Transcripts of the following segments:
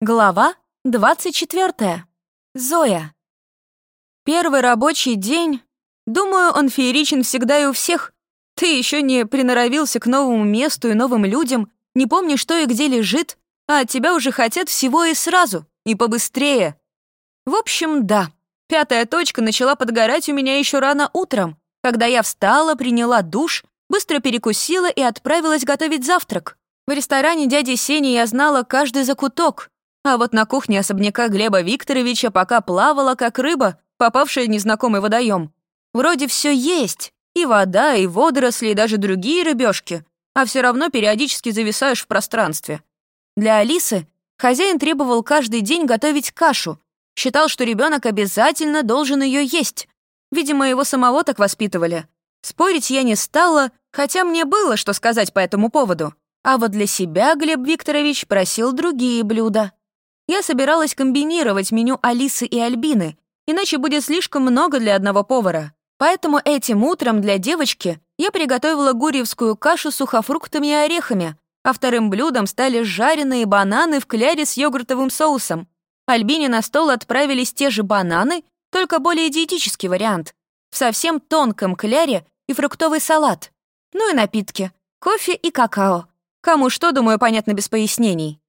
Глава 24. Зоя. Первый рабочий день. Думаю, он фееричен всегда и у всех. Ты еще не приноровился к новому месту и новым людям, не помнишь, что и где лежит, а от тебя уже хотят всего и сразу, и побыстрее. В общем, да. Пятая точка начала подгорать у меня еще рано утром, когда я встала, приняла душ, быстро перекусила и отправилась готовить завтрак. В ресторане дяди Сени я знала каждый закуток, а вот на кухне особняка Глеба Викторовича пока плавала, как рыба, попавшая в незнакомый водоем. Вроде все есть, и вода, и водоросли, и даже другие рыбешки, а все равно периодически зависаешь в пространстве. Для Алисы хозяин требовал каждый день готовить кашу, считал, что ребенок обязательно должен ее есть. Видимо, его самого так воспитывали. Спорить я не стала, хотя мне было что сказать по этому поводу. А вот для себя Глеб Викторович просил другие блюда. Я собиралась комбинировать меню Алисы и Альбины, иначе будет слишком много для одного повара. Поэтому этим утром для девочки я приготовила гурьевскую кашу с сухофруктами и орехами, а вторым блюдом стали жареные бананы в кляре с йогуртовым соусом. Альбине на стол отправились те же бананы, только более диетический вариант, в совсем тонком кляре и фруктовый салат. Ну и напитки, кофе и какао. Кому что, думаю, понятно без пояснений.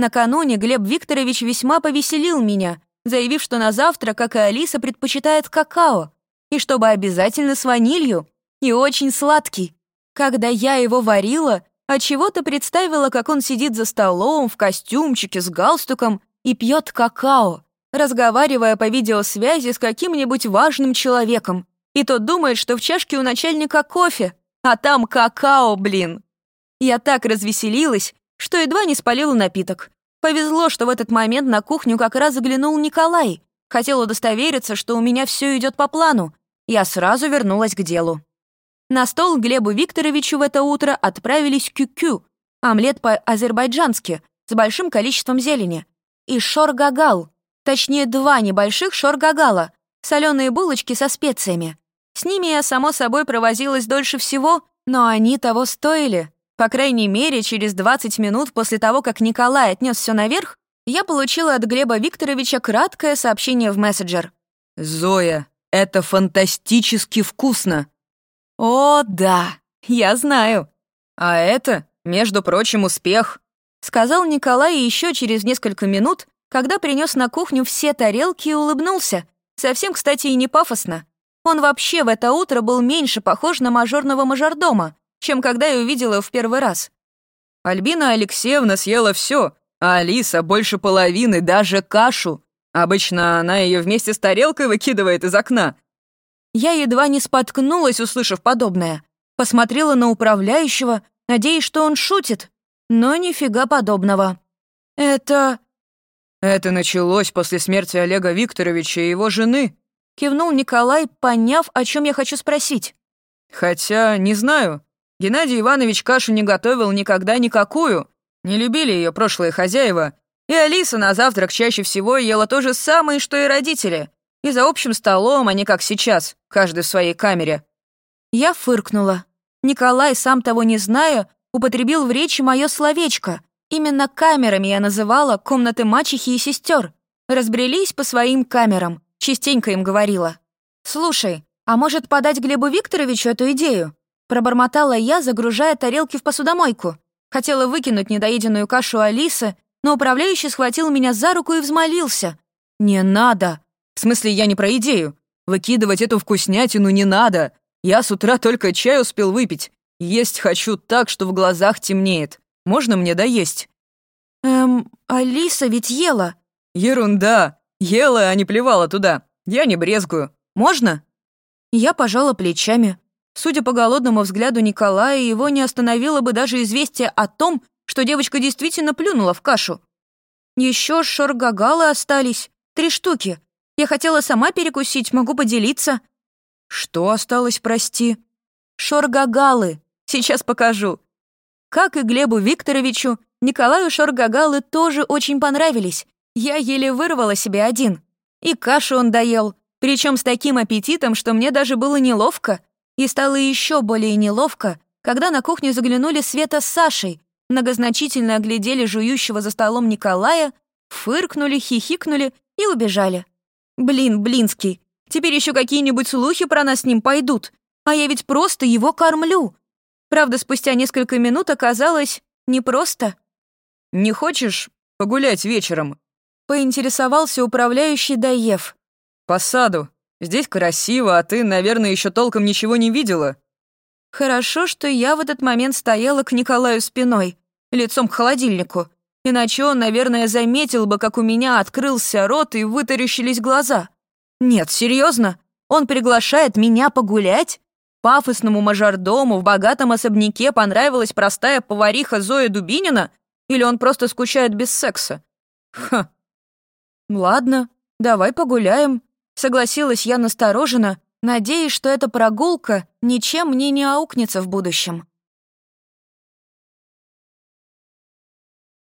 Накануне Глеб Викторович весьма повеселил меня, заявив, что на завтра, как и Алиса, предпочитает какао, и чтобы обязательно с ванилью, и очень сладкий. Когда я его варила, от чего то представила, как он сидит за столом в костюмчике с галстуком и пьет какао, разговаривая по видеосвязи с каким-нибудь важным человеком, и тот думает, что в чашке у начальника кофе, а там какао, блин. Я так развеселилась, что едва не спалила напиток. Повезло, что в этот момент на кухню как раз заглянул Николай. Хотел удостовериться, что у меня все идет по плану. Я сразу вернулась к делу. На стол Глебу Викторовичу в это утро отправились кюкю, омлет по-азербайджански, с большим количеством зелени, и шоргагал, точнее два небольших шоргагала, соленые булочки со специями. С ними я, само собой, провозилась дольше всего, но они того стоили. По крайней мере, через 20 минут после того, как Николай отнес все наверх, я получила от Глеба Викторовича краткое сообщение в мессенджер. «Зоя, это фантастически вкусно!» «О, да, я знаю!» «А это, между прочим, успех!» Сказал Николай еще через несколько минут, когда принес на кухню все тарелки и улыбнулся. Совсем, кстати, и не пафосно. Он вообще в это утро был меньше похож на мажорного мажордома, чем когда я увидела в первый раз. Альбина Алексеевна съела все, а Алиса больше половины, даже кашу. Обычно она ее вместе с тарелкой выкидывает из окна. Я едва не споткнулась, услышав подобное. Посмотрела на управляющего, надеясь, что он шутит. Но нифига подобного. Это... Это началось после смерти Олега Викторовича и его жены. Кивнул Николай, поняв, о чем я хочу спросить. Хотя, не знаю, Геннадий Иванович кашу не готовил никогда никакую. Не любили ее прошлые хозяева. И Алиса на завтрак чаще всего ела то же самое, что и родители. И за общим столом они, как сейчас, каждый в своей камере. Я фыркнула. Николай, сам того не зная, употребил в речи мое словечко. Именно камерами я называла комнаты мачехи и сестер. Разбрелись по своим камерам, частенько им говорила. «Слушай, а может подать Глебу Викторовичу эту идею? Пробормотала я, загружая тарелки в посудомойку. Хотела выкинуть недоеденную кашу Алисы, но управляющий схватил меня за руку и взмолился. «Не надо!» «В смысле, я не про идею. Выкидывать эту вкуснятину не надо. Я с утра только чай успел выпить. Есть хочу так, что в глазах темнеет. Можно мне доесть?» «Эм, Алиса ведь ела». «Ерунда. Ела, а не плевала туда. Я не брезгую. Можно?» Я пожала плечами. Судя по голодному взгляду Николая, его не остановило бы даже известие о том, что девочка действительно плюнула в кашу. Еще шоргагалы остались. Три штуки. Я хотела сама перекусить, могу поделиться. Что осталось, прости? Шоргагалы. Сейчас покажу. Как и Глебу Викторовичу, Николаю шоргагалы тоже очень понравились. Я еле вырвала себе один. И кашу он доел, причем с таким аппетитом, что мне даже было неловко. И стало еще более неловко, когда на кухню заглянули Света с Сашей, многозначительно оглядели жующего за столом Николая Фыркнули, хихикнули и убежали. Блин, Блинский, теперь еще какие-нибудь слухи про нас с ним пойдут, а я ведь просто его кормлю. Правда, спустя несколько минут оказалось непросто. «Не хочешь погулять вечером?» — поинтересовался управляющий Даев. «По саду. Здесь красиво, а ты, наверное, еще толком ничего не видела». Хорошо, что я в этот момент стояла к Николаю спиной, лицом к холодильнику. Иначе он, наверное, заметил бы, как у меня открылся рот и вытаращились глаза. Нет, серьезно, он приглашает меня погулять? Пафосному мажордому в богатом особняке понравилась простая повариха Зоя Дубинина? Или он просто скучает без секса? Ха. Ладно, давай погуляем. Согласилась я настороженно, надеясь, что эта прогулка ничем мне не аукнется в будущем.